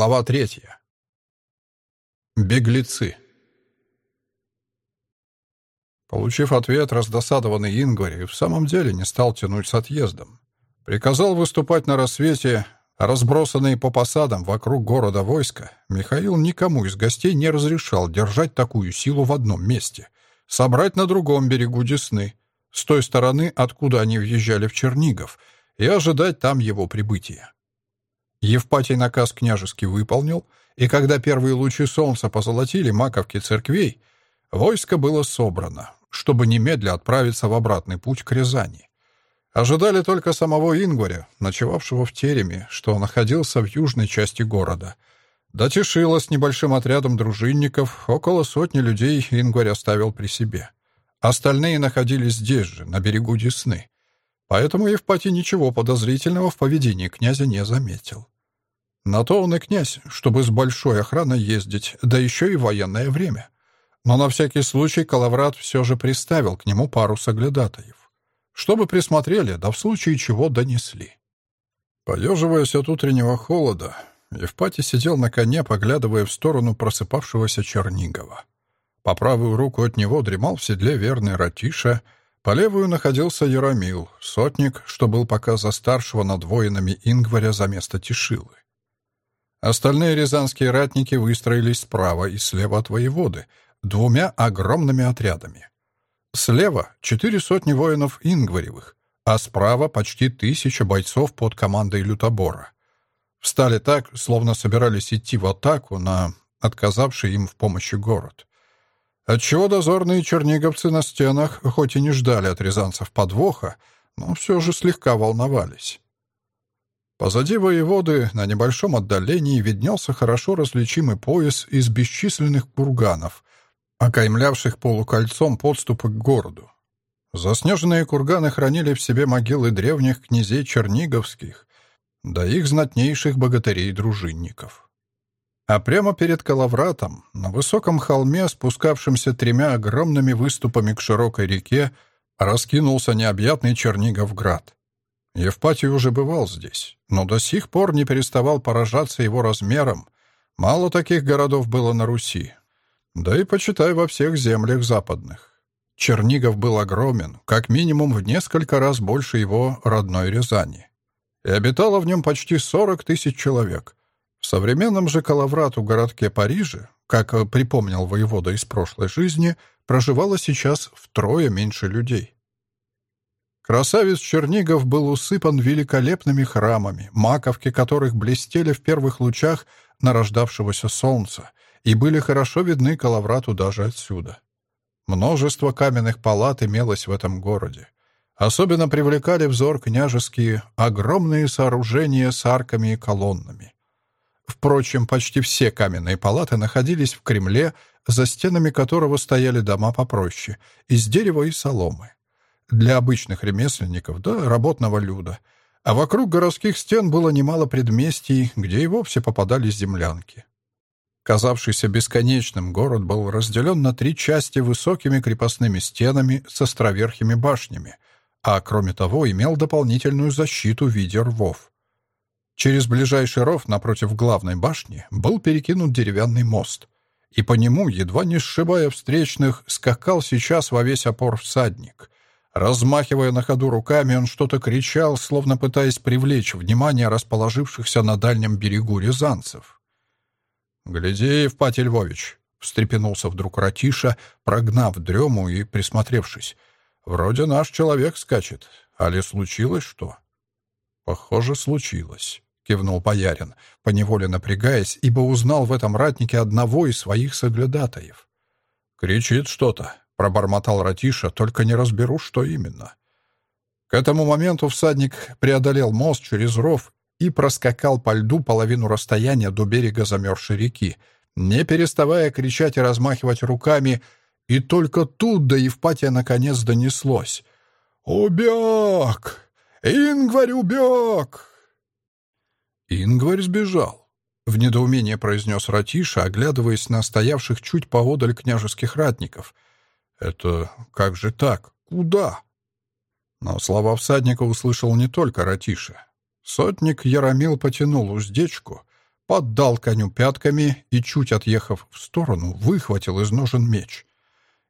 Глава третья. Беглецы. Получив ответ, раздосадованный Ингварь в самом деле не стал тянуть с отъездом. Приказал выступать на рассвете, а разбросанные по посадам вокруг города войска, Михаил никому из гостей не разрешал держать такую силу в одном месте, собрать на другом берегу Десны, с той стороны, откуда они въезжали в Чернигов, и ожидать там его прибытия. Евпатий наказ княжеский выполнил, и когда первые лучи солнца позолотили маковки церквей, войско было собрано, чтобы немедля отправиться в обратный путь к Рязани. Ожидали только самого Ингваря, ночевавшего в тереме, что находился в южной части города. До с небольшим отрядом дружинников, около сотни людей Ингварь оставил при себе. Остальные находились здесь же, на берегу Десны. Поэтому Евпатий ничего подозрительного в поведении князя не заметил. На то он и князь, чтобы с большой охраной ездить, да еще и военное время. Но на всякий случай Калаврат все же приставил к нему пару соглядатаев. Чтобы присмотрели, да в случае чего донесли. Поеживаясь от утреннего холода, Евпатий сидел на коне, поглядывая в сторону просыпавшегося Чернигова. По правую руку от него дремал в седле верный Ратиша, по левую находился Яромил, сотник, что был пока за старшего над воинами Ингваря за место Тишилы. Остальные рязанские ратники выстроились справа и слева от воеводы, двумя огромными отрядами. Слева — четыре сотни воинов Ингваревых, а справа почти тысяча бойцов под командой Лютобора. Встали так, словно собирались идти в атаку на отказавший им в помощи город. Отчего дозорные черниговцы на стенах, хоть и не ждали от рязанцев подвоха, но все же слегка волновались. Позади воеводы на небольшом отдалении виднелся хорошо различимый пояс из бесчисленных курганов, окаймлявших полукольцом подступы к городу. Заснеженные курганы хранили в себе могилы древних князей черниговских, да их знатнейших богатырей-дружинников. А прямо перед Калавратом, на высоком холме, спускавшемся тремя огромными выступами к широкой реке, раскинулся необъятный Черниговград. Евпатий уже бывал здесь, но до сих пор не переставал поражаться его размером. Мало таких городов было на Руси. Да и почитай во всех землях западных. Чернигов был огромен, как минимум в несколько раз больше его родной Рязани. И обитало в нем почти 40 тысяч человек. В современном же Калаврату городке Париже, как припомнил воевода из прошлой жизни, проживало сейчас втрое меньше людей. Красавец Чернигов был усыпан великолепными храмами, маковки которых блестели в первых лучах нарождавшегося солнца и были хорошо видны Калаврату даже отсюда. Множество каменных палат имелось в этом городе. Особенно привлекали взор княжеские огромные сооружения с арками и колоннами. Впрочем, почти все каменные палаты находились в Кремле, за стенами которого стояли дома попроще, из дерева и соломы для обычных ремесленников, да работного люда. А вокруг городских стен было немало предместий, где и вовсе попадались землянки. Казавшийся бесконечным город был разделен на три части высокими крепостными стенами с островерхими башнями, а кроме того имел дополнительную защиту в виде рвов. Через ближайший ров напротив главной башни был перекинут деревянный мост, и по нему, едва не сшибая встречных, скакал сейчас во весь опор всадник — Размахивая на ходу руками, он что-то кричал, словно пытаясь привлечь внимание расположившихся на дальнем берегу рязанцев. «Гляди, Евпатий Львович!» — встрепенулся вдруг Ратиша, прогнав дрему и присмотревшись. «Вроде наш человек скачет. А ли случилось что?» «Похоже, случилось», — кивнул Боярин, поневоле напрягаясь, ибо узнал в этом ратнике одного из своих соглядатаев. «Кричит что-то пробормотал Ратиша, только не разберу, что именно. К этому моменту всадник преодолел мост через ров и проскакал по льду половину расстояния до берега замерзшей реки, не переставая кричать и размахивать руками, и только тут до Евпатия наконец донеслось. «Убег! Ингварь убег!» Ингварь сбежал. В недоумении произнес Ратиша, оглядываясь на стоявших чуть поодаль княжеских ратников — «Это как же так? Куда?» Но слова всадника услышал не только Ратиша. Сотник Яромил потянул уздечку, поддал коню пятками и, чуть отъехав в сторону, выхватил из ножен меч.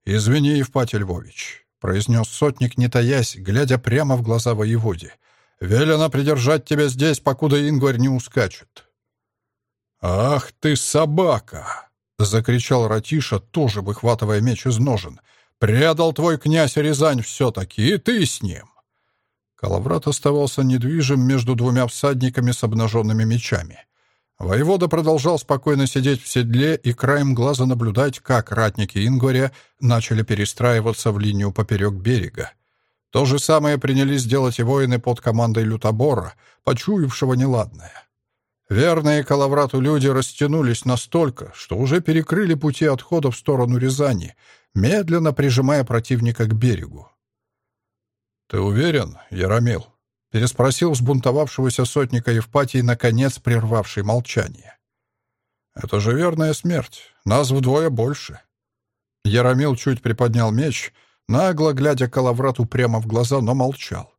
«Извини, Евпатий Львович», — произнес сотник, не таясь, глядя прямо в глаза воеводе. «Велено придержать тебя здесь, покуда Ингварь не ускачет». «Ах ты, собака!» — закричал Ратиша, тоже выхватывая меч из ножен. «Предал твой князь Рязань все-таки, и ты с ним!» Калаврат оставался недвижим между двумя всадниками с обнаженными мечами. Воевода продолжал спокойно сидеть в седле и краем глаза наблюдать, как ратники Ингваря начали перестраиваться в линию поперек берега. То же самое принялись делать и воины под командой Лютобора, почуявшего неладное. Верные Калаврату люди растянулись настолько, что уже перекрыли пути отхода в сторону Рязани, медленно прижимая противника к берегу. «Ты уверен, Яромил?» — переспросил взбунтовавшегося сотника Евпатий, наконец прервавший молчание. «Это же верная смерть. Нас вдвое больше». Яромил чуть приподнял меч, нагло глядя Калаврату прямо в глаза, но молчал.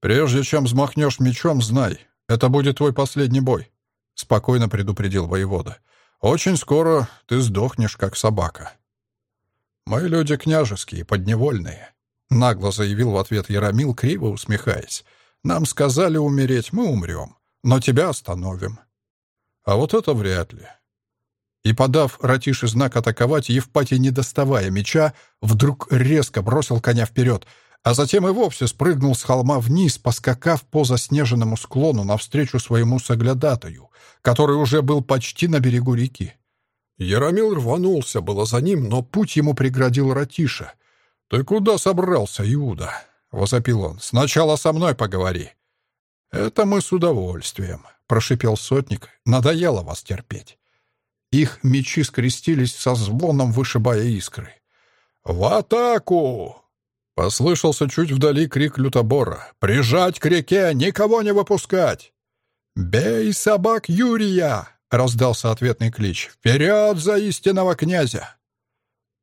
«Прежде чем взмахнешь мечом, знай, это будет твой последний бой», — спокойно предупредил воевода. «Очень скоро ты сдохнешь, как собака». «Мы люди княжеские, подневольные», — нагло заявил в ответ Яромил, криво усмехаясь. «Нам сказали умереть, мы умрем, но тебя остановим». «А вот это вряд ли». И, подав Ратише знак атаковать, Евпатий, не доставая меча, вдруг резко бросил коня вперед, а затем и вовсе спрыгнул с холма вниз, поскакав по заснеженному склону навстречу своему соглядатаю, который уже был почти на берегу реки. Яромил рванулся было за ним, но путь ему преградил Ратиша — «Ты куда собрался, Иуда?» — возопил он. «Сначала со мной поговори». «Это мы с удовольствием», — прошипел сотник. «Надоело вас терпеть». Их мечи скрестились со звоном, вышибая искры. «В атаку!» Послышался чуть вдали крик лютобора. «Прижать к реке! Никого не выпускать!» «Бей собак Юрия!» — раздался ответный клич. «Вперед за истинного князя!»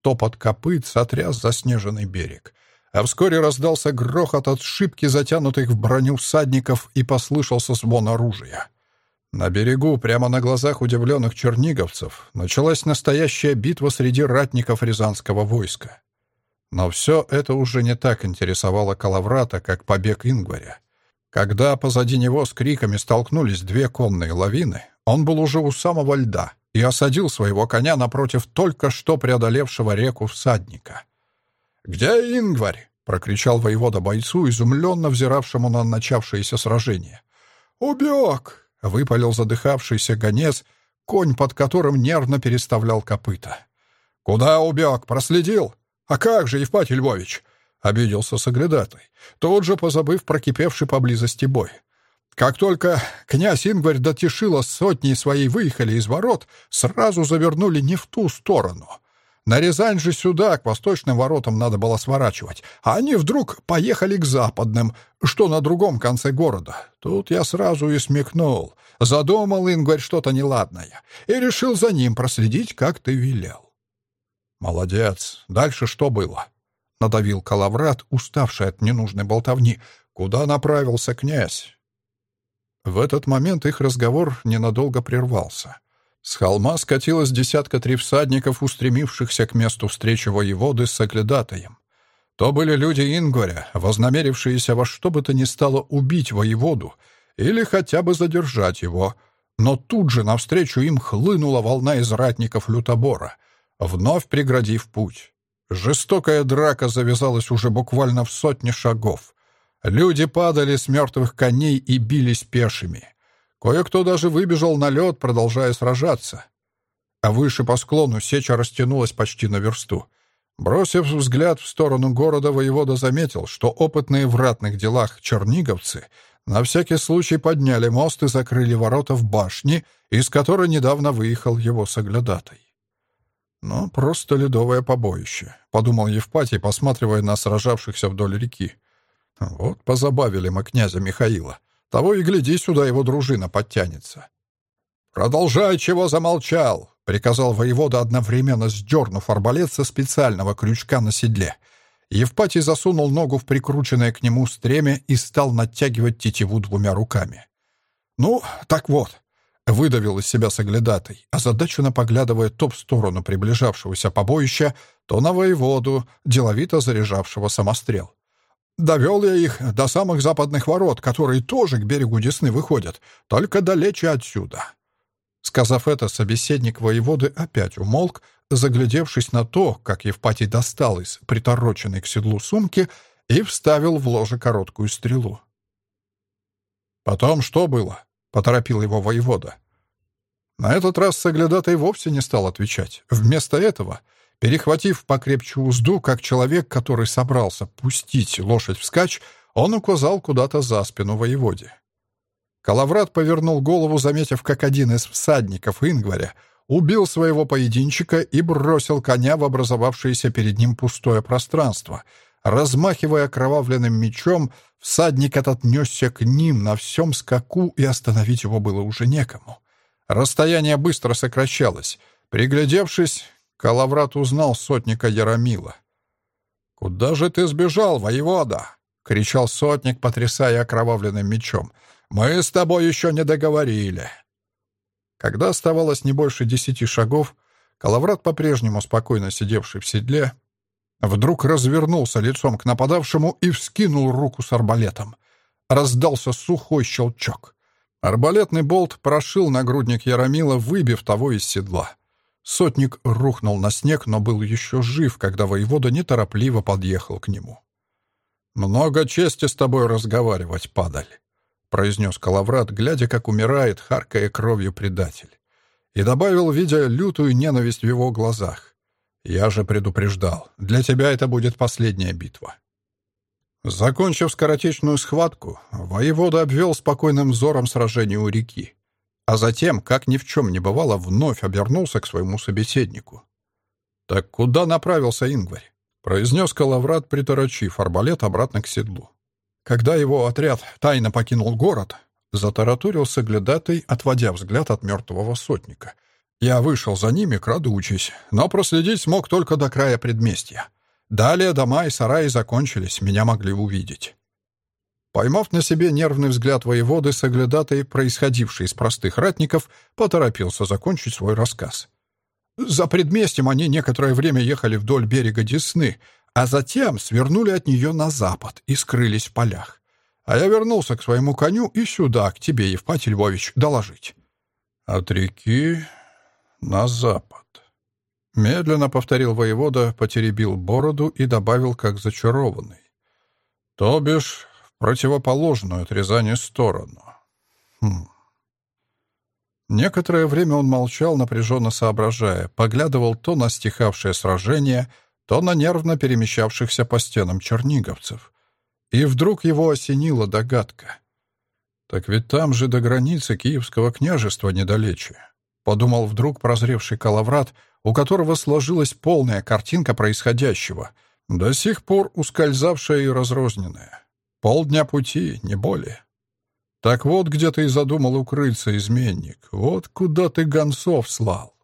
Топот копыт сотряс заснеженный берег. А вскоре раздался грохот от шибки, затянутых в броню всадников, и послышался звон оружия. На берегу, прямо на глазах удивленных черниговцев, началась настоящая битва среди ратников рязанского войска. Но все это уже не так интересовало Калаврата, как побег Ингваря. Когда позади него с криками столкнулись две конные лавины, он был уже у самого льда — и осадил своего коня напротив только что преодолевшего реку всадника. «Где Ингварь?» — прокричал воевода бойцу, изумленно взиравшему на начавшееся сражение. «Убег!» — выпалил задыхавшийся гонец, конь под которым нервно переставлял копыта. «Куда убег? Проследил? А как же, Евпатий Львович?» — обиделся соглядатой, тут же позабыв про кипевший поблизости бой. Как только князь Ингварь до Тишила с сотней своей выехали из ворот, сразу завернули не в ту сторону. На Рязань же сюда, к восточным воротам, надо было сворачивать, а они вдруг поехали к западным, что на другом конце города. Тут я сразу и смекнул. Задумал Ингварь что-то неладное и решил за ним проследить, как ты велел. «Молодец. Дальше что было?» — надавил Калаврат, уставший от ненужной болтовни. «Куда направился князь?» В этот момент их разговор ненадолго прервался. С холма скатилась десятка три всадников, устремившихся к месту встречи воеводы с соглядатаем. То были люди Ингваря, вознамерившиеся во что бы то ни стало убить воеводу или хотя бы задержать его. Но тут же навстречу им хлынула волна из ратников лютобора, вновь преградив путь. Жестокая драка завязалась уже буквально в сотне шагов. Люди падали с мертвых коней и бились пешими. Кое-кто даже выбежал на лед, продолжая сражаться. А выше по склону сеча растянулась почти на версту. Бросив взгляд в сторону города, воевода заметил, что опытные в ратных делах черниговцы на всякий случай подняли мост и закрыли ворота в башне, из которой недавно выехал его соглядатай. «Ну, просто ледовое побоище», — подумал Евпатий, посматривая на сражавшихся вдоль реки. Вот позабавили мы князя Михаила. Того и гляди, сюда его дружина подтянется. «Продолжай, чего замолчал!» — приказал воевода, одновременно сдернув арбалет со специального крючка на седле. Евпатий засунул ногу в прикрученное к нему стремя и стал натягивать тетиву двумя руками. «Ну, так вот, выдавил из себя соглядатой, озадаченно поглядывая то в сторону приближавшегося побоища, то на воеводу, деловито заряжавшего самострел. «Довел я их до самых западных ворот, которые тоже к берегу Десны выходят, только далече отсюда». Сказав это, собеседник воеводы опять умолк, заглядевшись на то, как Евпатий достал из притороченной к седлу сумки и вставил в ложе короткую стрелу. «Потом что было?» — поторопил его воевода. На этот раз Соглядатай вовсе не стал отвечать. Вместо этого, перехватив покрепче узду, как человек, который собрался пустить лошадь вскачь, он указал куда-то за спину воеводе. Калаврат повернул голову, заметив, как один из всадников Ингваря убил своего поединчика и бросил коня в образовавшееся перед ним пустое пространство. Размахивая кровавленным мечом, всадник этот несся к ним на всем скаку, и остановить его было уже некому. Расстояние быстро сокращалось. Приглядевшись, Калаврат узнал сотника Ярамила. «Куда же ты сбежал, воевода?» — кричал сотник, потрясая окровавленным мечом. «Мы с тобой еще не договорили». Когда оставалось не больше десяти шагов, Калаврат, по-прежнему спокойно сидевший в седле, вдруг развернулся лицом к нападавшему и вскинул руку с арбалетом. Раздался сухой щелчок. Арбалетный болт прошил нагрудник Яромила, выбив того из седла. Сотник рухнул на снег, но был еще жив, когда воевода неторопливо подъехал к нему. «Много чести с тобой разговаривать, падаль», произнес Калаврат, глядя, как умирает, харкая кровью предатель. И добавил, видя лютую ненависть в его глазах. «Я же предупреждал, для тебя это будет последняя битва». Закончив скоротечную схватку, воевода обвел спокойным взором сражение у реки, а затем, как ни в чем не бывало, вновь обернулся к своему собеседнику. «Так куда направился Ингварь?» — произнес Калаврат, приторочив арбалет обратно к седлу. Когда его отряд тайно покинул город, затараторил соглядатый, отводя взгляд от мертвого сотника. Я вышел за ними, крадучись, но проследить смог только до края предместья. Далее дома и сараи закончились, меня могли увидеть. Поймав на себе нервный взгляд воеводы, соглядатый, происходивший из простых ратников, поторопился закончить свой рассказ. За предместьем они некоторое время ехали вдоль берега Десны, а затем свернули от нее на запад и скрылись в полях. А я вернулся к своему коню и сюда, к тебе, Евпатий Львович, доложить. От реки на запад. Медленно повторил воевода, потеребил бороду и добавил, как зачарованный. То бишь, противоположную отрезание сторону. Хм. Некоторое время он молчал, напряженно соображая, поглядывал то на стихавшее сражение, то на нервно перемещавшихся по стенам черниговцев. И вдруг его осенила догадка. «Так ведь там же до границы Киевского княжества недалече», — подумал вдруг прозревший Калаврат, у которого сложилась полная картинка происходящего, до сих пор ускользавшая и разрозненная. Полдня пути, не более. Так вот, где ты и задумал укрыться, изменник. Вот куда ты гонцов слал.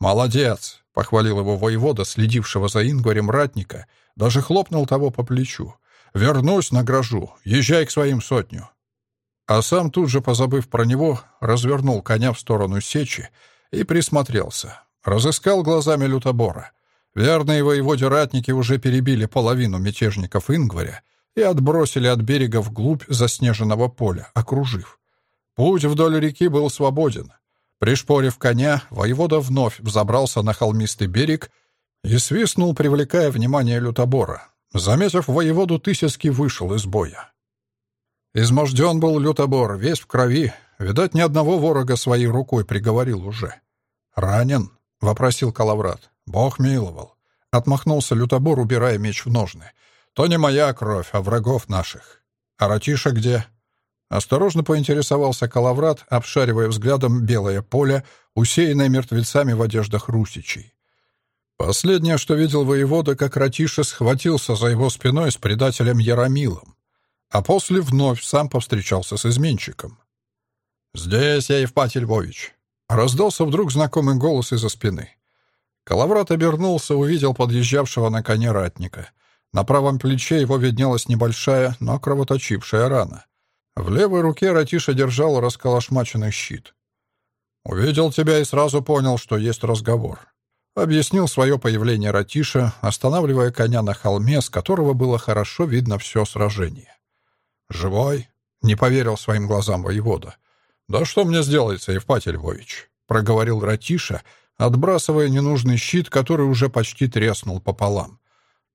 «Молодец!» — похвалил его воевода, следившего за Ингварем ратника, даже хлопнул того по плечу. «Вернусь, награжу. Езжай к своим сотню». А сам тут же, позабыв про него, развернул коня в сторону сечи и присмотрелся. Разыскал глазами лютобора. Верные воеводе ратники уже перебили половину мятежников Ингваря и отбросили от берега вглубь заснеженного поля, окружив. Путь вдоль реки был свободен. Пришпорив коня, воевода вновь взобрался на холмистый берег и свистнул, привлекая внимание лютобора. Заметив воеводу, Тысяцкий вышел из боя. Изможден был лютобор, весь в крови. Видать, ни одного ворога своей рукой приговорил уже. «Ранен?» — вопросил Калаврат. «Бог миловал». Отмахнулся лютобор, убирая меч в ножны. «То не моя кровь, а врагов наших. А Ратиша где?» Осторожно поинтересовался Калаврат, обшаривая взглядом белое поле, усеянное мертвецами в одеждах русичей. Последнее, что видел воевода, как Ратиша схватился за его спиной с предателем Яромилом, а после вновь сам повстречался с изменщиком. «Здесь я, Евпатий Львович!» Раздался вдруг знакомый голос из-за спины. Калаврат обернулся, увидел подъезжавшего на коне ратника. На правом плече его виднелась небольшая, но кровоточившая рана. В левой руке Ратиша держал расколошмаченный щит. Увидел тебя и сразу понял, что есть разговор. Объяснил свое появление Ратиша, останавливая коня на холме, с которого было хорошо видно все сражение. «Живой?» — не поверил своим глазам воевода. «Да что мне сделается, Евпатий Львович?» — проговорил Ратиша, отбрасывая ненужный щит, который уже почти треснул пополам.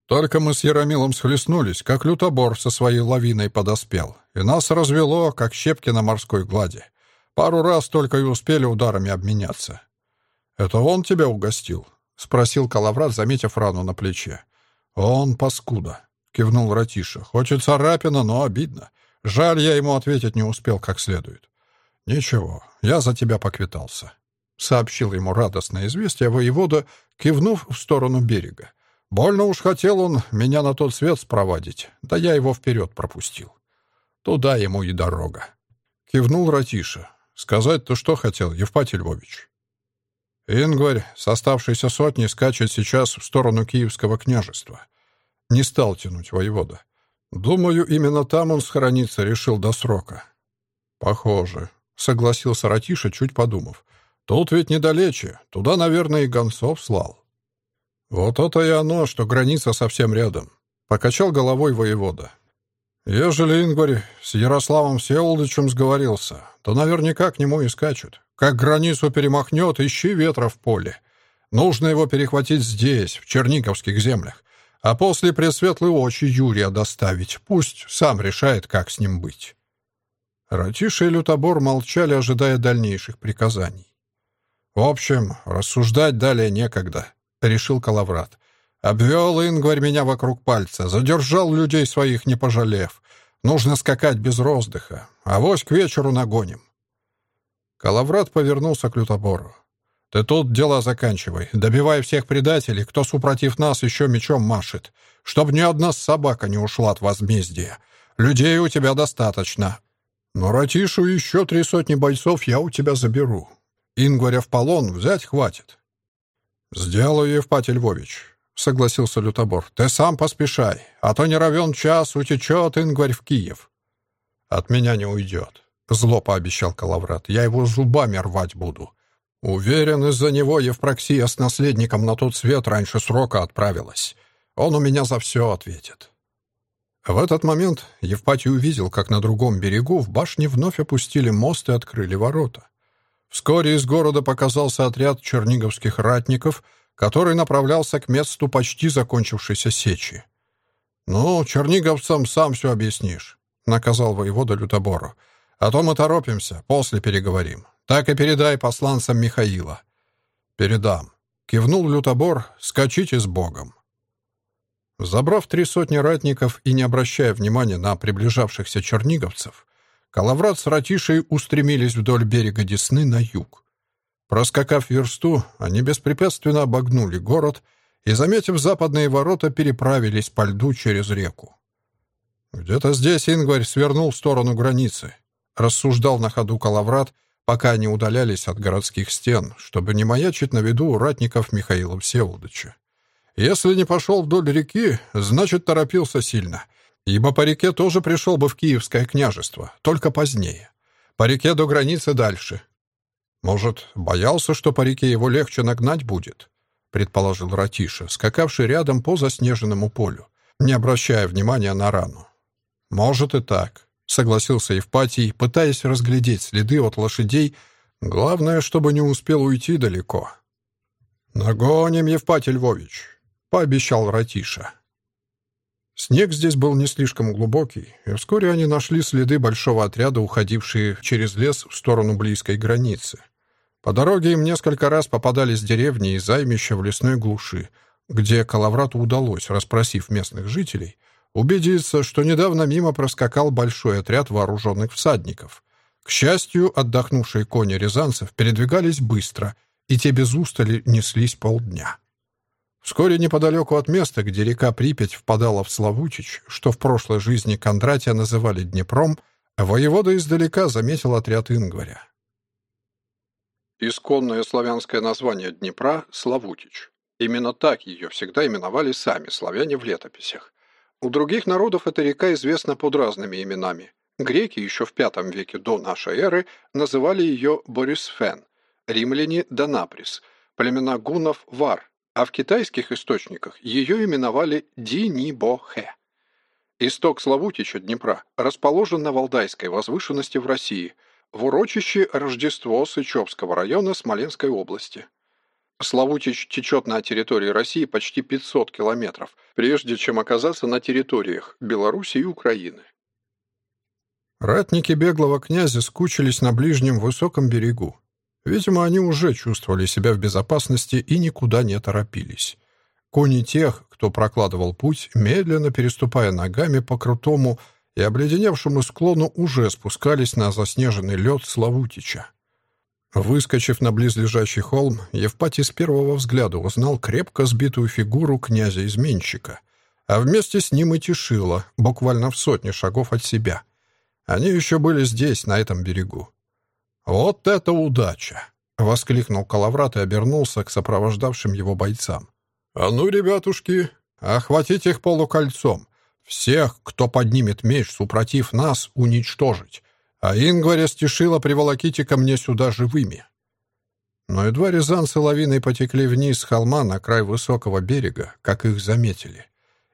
Только мы с Яромилом схлестнулись, как лютобор со своей лавиной подоспел, и нас развело, как щепки на морской глади. Пару раз только и успели ударами обменяться. «Это он тебя угостил?» — спросил Калаврат, заметив рану на плече. «Он паскуда», — кивнул Ратиша. «Хоть и царапина, но обидно. Жаль, я ему ответить не успел как следует». «Ничего, я за тебя поквитался», — сообщил ему радостное известие воевода, кивнув в сторону берега. «Больно уж хотел он меня на тот свет спровадить, да я его вперед пропустил. Туда ему и дорога». Кивнул Ратиша. «Сказать-то что хотел, Евпатий Львович?» Ингварь с оставшейся сотни скачет сейчас в сторону Киевского княжества. Не стал тянуть воевода. Думаю, именно там он схорониться решил до срока. Похоже, согласился Ратиша, чуть подумав. Тут ведь недалече, туда, наверное, и гонцов слал. Вот это и оно, что граница совсем рядом. Покачал головой воевода. Ежели Ингварь с Ярославом Всеволодычем сговорился, то наверняка к нему и скачут. Как границу перемахнет, ищи ветра в поле. Нужно его перехватить здесь, в Черниговских землях, а после пресветлые очи Юрия доставить. Пусть сам решает, как с ним быть. Ратиша и Лютобор молчали, ожидая дальнейших приказаний. «В общем, рассуждать далее некогда», — решил Калаврат. Обвел Ингварь меня вокруг пальца, задержал людей своих, не пожалев. Нужно скакать без роздыха, а вось к вечеру нагоним. Калаврат повернулся к Лютобору. «Ты тут дела заканчивай, добивай всех предателей, кто супротив нас еще мечом машет, чтоб ни одна собака не ушла от возмездия. Людей у тебя достаточно. Но Ратишу еще три сотни бойцов я у тебя заберу. Ингваря в полон взять хватит». «Сделаю, Евпатий Львович. — согласился Лютобор. «Ты сам поспешай, а то не равен час утечет Ингварь в Киев». «От меня не уйдет», — зло пообещал Калаврат. «Я его зубами рвать буду. Уверен, из-за него Евпроксия с наследником на тот свет раньше срока отправилась. Он у меня за все ответит». В этот момент Евпатий увидел, как на другом берегу в башне вновь опустили мост и открыли ворота. Вскоре из города показался отряд черниговских ратников — который направлялся к месту почти закончившейся сечи. «Ну, черниговцам сам все объяснишь», — наказал воевода Лютобору. «А то мы торопимся, после переговорим. Так и передай посланцам Михаила». «Передам», — кивнул Лютобор, — «скачите с Богом». Забрав три сотни ратников и не обращая внимания на приближавшихся черниговцев, Калаврат с Ратишей устремились вдоль берега Десны на юг. Проскакав версту, они беспрепятственно обогнули город и, заметив западные ворота, переправились по льду через реку. «Где-то здесь Ингварь свернул в сторону границы», — рассуждал на ходу Калаврат, пока они удалялись от городских стен, чтобы не маячить на виду у ратников Михаила Всеволодыча. «Если не пошел вдоль реки, значит, торопился сильно, ибо по реке тоже пришел бы в Киевское княжество, только позднее. По реке до границы дальше, «Может, боялся, что по реке его легче нагнать будет?» — предположил Ратиша, скакавший рядом по заснеженному полю, не обращая внимания на рану. «Может и так», — согласился Евпатий, пытаясь разглядеть следы от лошадей, главное, чтобы не успел уйти далеко. «Нагоним, Евпатий Львович», — пообещал Ратиша. Снег здесь был не слишком глубокий, и вскоре они нашли следы большого отряда, уходившие через лес в сторону близкой границы. По дороге им несколько раз попадались деревни и займища в лесной глуши, где Калаврату удалось, расспросив местных жителей, убедиться, что недавно мимо проскакал большой отряд вооруженных всадников. К счастью, отдохнувшие кони рязанцев передвигались быстро, и те без устали неслись полдня. Вскоре неподалеку от места, где река Припять впадала в Славутич, что в прошлой жизни Кондратия называли Днепром, воевода издалека заметил отряд Ингваря. Исконное славянское название Днепра — Славутич. Именно так ее всегда именовали сами славяне в летописях. У других народов эта река известна под разными именами. Греки еще в V веке до нашей эры называли ее Борисфен, римляне – Донаприс, племена гуннов – Вар, а в китайских источниках ее именовали Динибохе. Исток Славутича Днепра расположен на Валдайской возвышенности в России, в урочище Рождество Сычевского района Смоленской области. Славутич течет на территории России почти 500 километров, прежде чем оказаться на территориях Беларуси и Украины. Ратники беглого князя скучились на ближнем высоком берегу. Видимо, они уже чувствовали себя в безопасности и никуда не торопились. Кони тех, кто прокладывал путь, медленно переступая ногами по крутому и обледеневшему склону, уже спускались на заснеженный лед Славутича. Выскочив на близлежащий холм, Евпатий с первого взгляда узнал крепко сбитую фигуру князя-изменщика, а вместе с ним и Тишила, буквально в сотне шагов от себя. Они еще были здесь, на этом берегу. «Вот это удача!» — воскликнул Калаврат и обернулся к сопровождавшим его бойцам. «А ну, ребятушки, охватить их полукольцом. Всех, кто поднимет меч, супротив нас, уничтожить. А Ингваря стишила приволоките ко мне сюда живыми». Но едва рязанцы лавиной потекли вниз с холма на край высокого берега, как их заметили.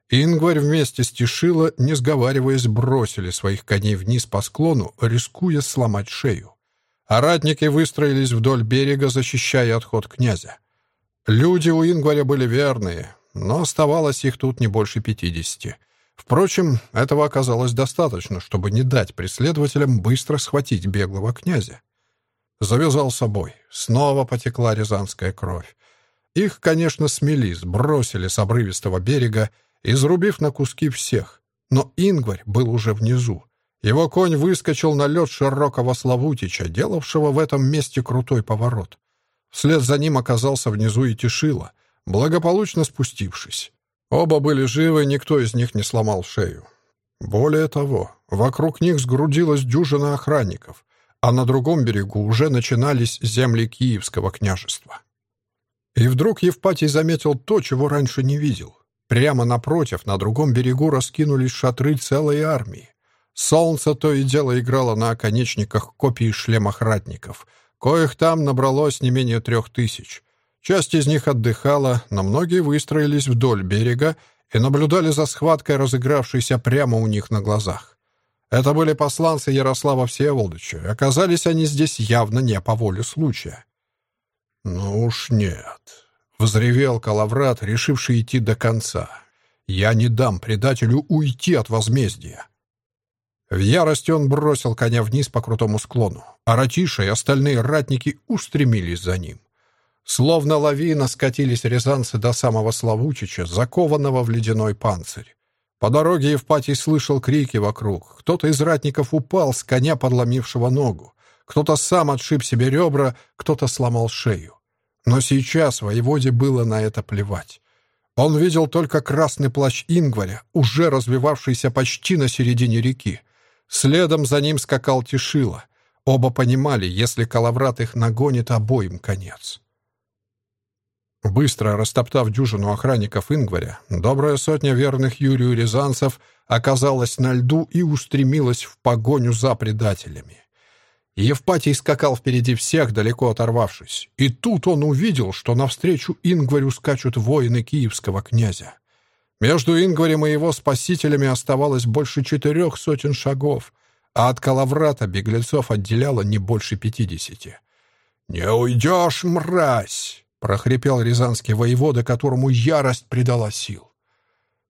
Ингварь вместе с Тишила, не сговариваясь, бросили своих коней вниз по склону, рискуя сломать шею. А ратники выстроились вдоль берега, защищая отход князя. Люди у Ингваря были верные, но оставалось их тут не больше пятидесяти. Впрочем, этого оказалось достаточно, чтобы не дать преследователям быстро схватить беглого князя. Завязал собой. Снова потекла рязанская кровь. Их, конечно, смели, сбросили с обрывистого берега, изрубив на куски всех. Но Ингварь был уже внизу. Его конь выскочил на лед широкого Славутича, делавшего в этом месте крутой поворот. Вслед за ним оказался внизу и Тишила, благополучно спустившись. Оба были живы, никто из них не сломал шею. Более того, вокруг них сгрудилась дюжина охранников, а на другом берегу уже начинались земли Киевского княжества. И вдруг Евпатий заметил то, чего раньше не видел. Прямо напротив, на другом берегу раскинулись шатры целой армии. Солнце то и дело играло на оконечниках копий шлемах ратников — Коих там набралось не менее трех тысяч. Часть из них отдыхала, но многие выстроились вдоль берега и наблюдали за схваткой, разыгравшейся прямо у них на глазах. Это были посланцы Ярослава Всеволодовича, оказались они здесь явно не по воле случая. «Ну уж нет», — взревел Калаврат, решивший идти до конца. «Я не дам предателю уйти от возмездия». В ярости он бросил коня вниз по крутому склону, а Ратиша и остальные ратники устремились за ним. Словно лавина скатились рязанцы до самого Славучича, закованного в ледяной панцирь. По дороге Евпатий слышал крики вокруг. Кто-то из ратников упал с коня, подломившего ногу. Кто-то сам отшиб себе ребра, кто-то сломал шею. Но сейчас воеводе было на это плевать. Он видел только красный плащ Ингваря, уже развивавшийся почти на середине реки. Следом за ним скакал Тишила. Оба понимали, если Калаврат их нагонит, обоим конец. Быстро растоптав дюжину охранников Ингваря, добрая сотня верных Юрию рязанцев оказалась на льду и устремилась в погоню за предателями. Евпатий скакал впереди всех, далеко оторвавшись. И тут он увидел, что навстречу Ингварю скачут воины киевского князя. Между Ингварем и его спасителями оставалось больше четырех сотен шагов, а от Калаврата беглецов отделяло не больше пятидесяти. «Не уйдешь, мразь!» — прохрипел рязанский воевода, которому ярость придала сил.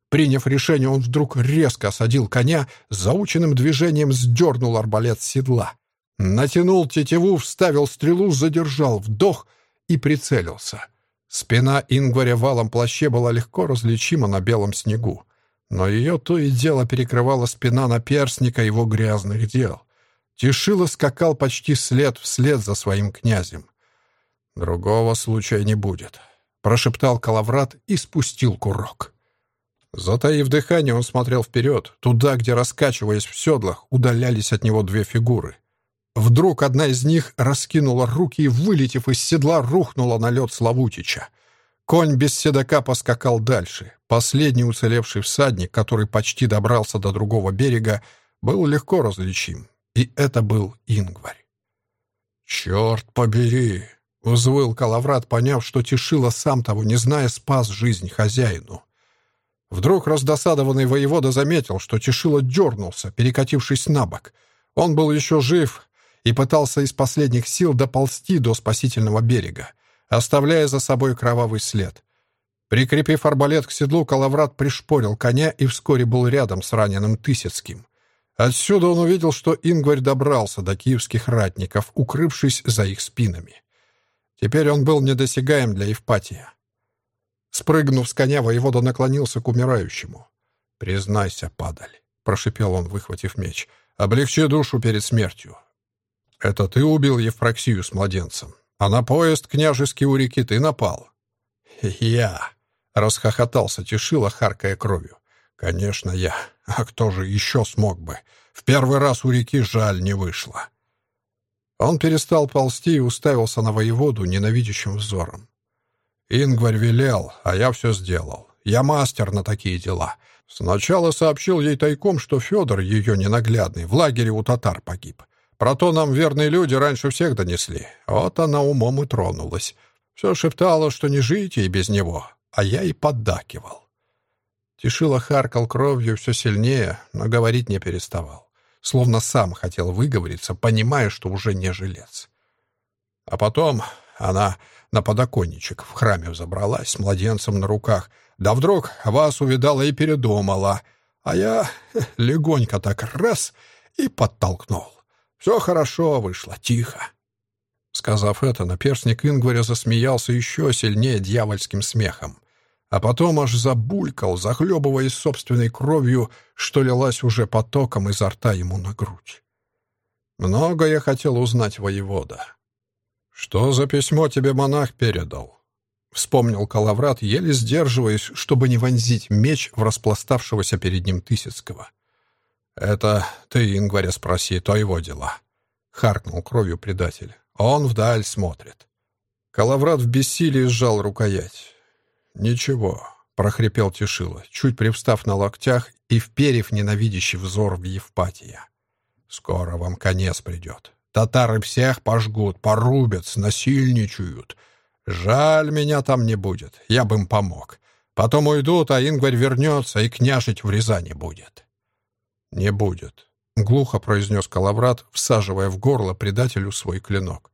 Приняв решение, он вдруг резко осадил коня, заученным движением сдернул арбалет с седла. Натянул тетиву, вставил стрелу, задержал вдох и прицелился. Спина Ингваря в алом плаще была легко различима на белом снегу, но ее то и дело перекрывала спина наперсника его грязных дел. Тишила скакал почти след вслед за своим князем. «Другого случая не будет», — прошептал Калаврат и спустил курок. Затаив дыхание, он смотрел вперед, туда, где, раскачиваясь в седлах, удалялись от него две фигуры. Вдруг одна из них раскинула руки и, вылетев из седла, рухнула на лед Славутича. Конь без седока поскакал дальше. Последний уцелевший всадник, который почти добрался до другого берега, был легко различим. И это был Ингварь. «Черт побери!» —— взвыл Калаврат, поняв, что Тишила, сам того не зная, спас жизнь хозяину. Вдруг раздосадованный воевода заметил, что Тишила дернулся, перекатившись на бок. Он был еще жив и пытался из последних сил доползти до спасительного берега, оставляя за собой кровавый след. Прикрепив арбалет к седлу, Калаврат пришпорил коня и вскоре был рядом с раненым Тысяцким. Отсюда он увидел, что Ингварь добрался до киевских ратников, укрывшись за их спинами. Теперь он был недосягаем для Евпатия. Спрыгнув с коня, воевода наклонился к умирающему. «Признайся, падаль», — прошипел он, выхватив меч, — «облегчи душу перед смертью. Это ты убил Евпроксию с младенцем, а на поезд княжеский у реки ты напал». «Я», Расхохотался Тишила, харкая кровью. «Конечно, я. А кто же еще смог бы? В первый раз у реки жаль не вышло». Он перестал ползти и уставился на воеводу ненавидящим взором. «Ингварь велел, а я все сделал. Я мастер на такие дела. Сначала сообщил ей тайком, что Федор, ее ненаглядный, в лагере у татар погиб. Про то нам верные люди раньше всех донесли. Вот она умом и тронулась. Все шептала, что не жить ей без него а я и поддакивал. Тишила харкал кровью все сильнее, но говорить не переставал. Словно сам хотел выговориться, понимая, что уже не жилец. А потом она на подоконничек в храме взобралась с младенцем на руках. Да вдруг вас увидала и передумала. А я легонько так раз и подтолкнул. Все хорошо вышло, тихо. Сказав это, наперстник Ингваря засмеялся еще сильнее дьявольским смехом а потом аж забулькал, захлебываясь собственной кровью, что лилась уже потоком изо рта ему на грудь. Много я хотел узнать воевода. «Что за письмо тебе монах передал?» Вспомнил Калаврат, еле сдерживаясь, чтобы не вонзить меч в распластавшегося перед ним Тысяцкого. «Это ты, Ингваря, спроси, то его дела», — харкнул кровью предатель. «Он вдаль смотрит». Калаврат в бессилии сжал рукоять. «Ничего», — прохрипел Тишила, чуть привстав на локтях и вперев ненавидящий взор в Евпатия. «Скоро вам конец придет. Татары всех пожгут, порубят, насильничают. Жаль, меня там не будет, я бы им помог. Потом уйдут, а Ингварь вернется и княжить в Рязани будет». «Не будет», — глухо произнес Калаврат, всаживая в горло предателю свой клинок.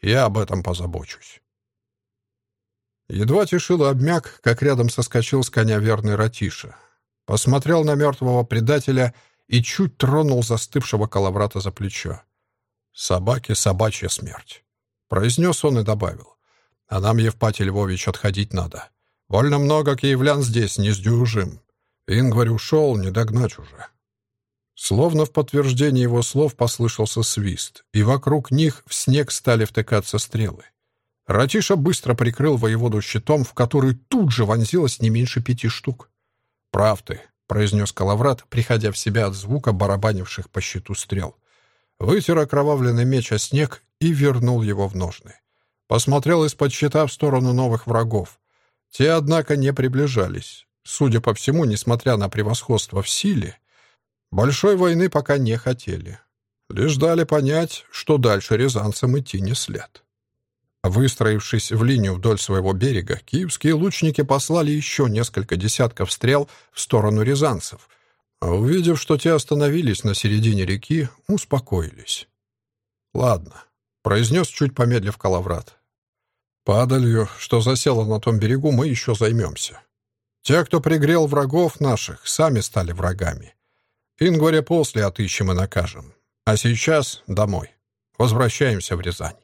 «Я об этом позабочусь». Едва Тишила обмяк, как рядом соскочил с коня верный Ратиша. Посмотрел на мертвого предателя и чуть тронул застывшего Калаврата за плечо. «Собаке собачья смерть», — произнес он и добавил. «А нам, Евпатий Львович, отходить надо. Вольно много киевлян здесь, не сдюжим. Ингварь ушел, не догнать уже». Словно в подтверждение его слов послышался свист, и вокруг них в снег стали втыкаться стрелы. Ратиша быстро прикрыл воеводу щитом, в который тут же вонзилось не меньше пяти штук. «Прав ты», — произнес Калаврат, приходя в себя от звука барабанивших по щиту стрел. Вытер окровавленный меч о снег и вернул его в ножны. Посмотрел из-под щита в сторону новых врагов. Те, однако, не приближались. Судя по всему, несмотря на превосходство в силе, большой войны пока не хотели. Лишь дали понять, что дальше рязанцам идти не след. Выстроившись в линию вдоль своего берега, киевские лучники послали еще несколько десятков стрел в сторону рязанцев, а увидев, что те остановились на середине реки, успокоились. «Ладно», — произнес чуть помедлив Калаврат. «Падалью, что засела на том берегу, мы еще займемся. Те, кто пригрел врагов наших, сами стали врагами. Ингваря после отыщем и накажем. А сейчас домой. Возвращаемся в Рязань».